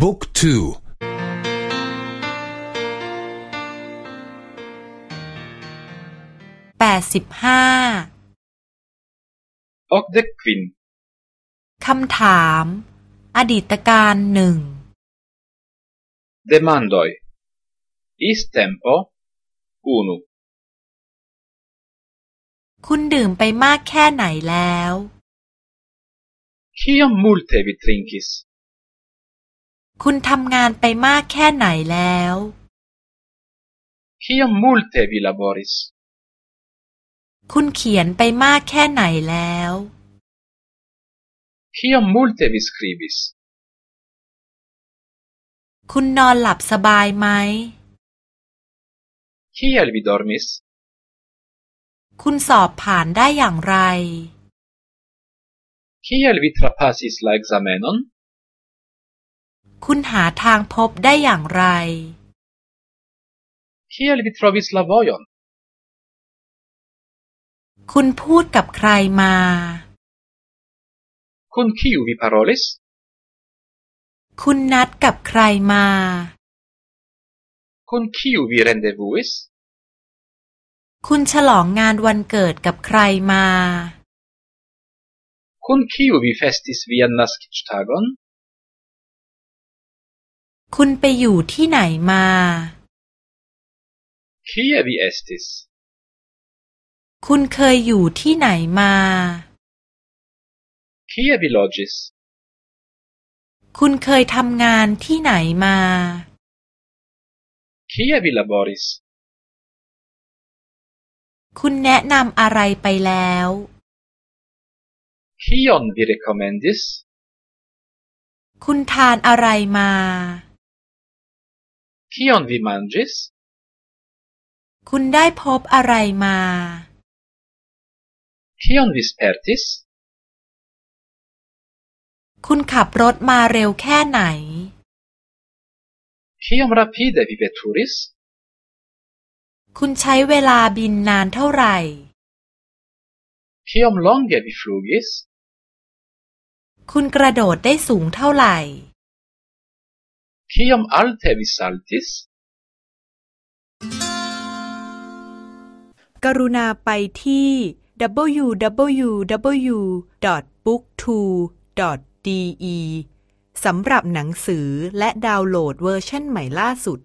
บุ๊กทูแปดสิบห้าออกเด็กควินคำถาม อดีตการหนึ่ง demandoj is tempo unu คุณดื่มไปมากแค่ไหนแล้ว Kiom multe vi trinkis คุณทำงานไปมากแค่ไหนแล้ว Kiom multe vi laboris คุณเขียนไปมากแค่ไหนแล้ว Kiom multe vi skribis คุณนอนหลับสบายไหม Kiel vi dormis คุณสอบผ่านได้อย่างไร Kiel vi trapasis la ekzamenon คุณหาทางพบได้อย่างไร Kiel vi trovis la vojon คุณพูดกับใครมา Kun kiu vi parolis คุณนัดกับใครมา Kun kiu vi rendevuis คุณฉลองงานวันเกิดกับใครมา Kun kiu vi festis vian naskiĝtagon คุณไปอยู่ที่ไหนมา Kie vi estis คุณเคยอยู่ที่ไหนมา Kie vi loĝis คุณเคยทำงานที่ไหนมา Kie vi laboris คุณแนะนำอะไรไปแล้ว Kion vi rekomendis คุณทานอะไรมา Kion vi manĝis คุณได้พบอะไรมา Kion vi spertis คุณขับรถมาเร็วแค่ไหน Kiom rapide vi veturis คุณใช้เวลาบินนานเท่าไหร่ Kiom longe vi flugis คุณกระโดดได้สูงเท่าไหร่ Kiom alte vi saltis กรุณาไปที่ www.booktwo.de สำหรับหนังสือและดาวน์โหลดเวอร์ชันใหม่ล่าสุด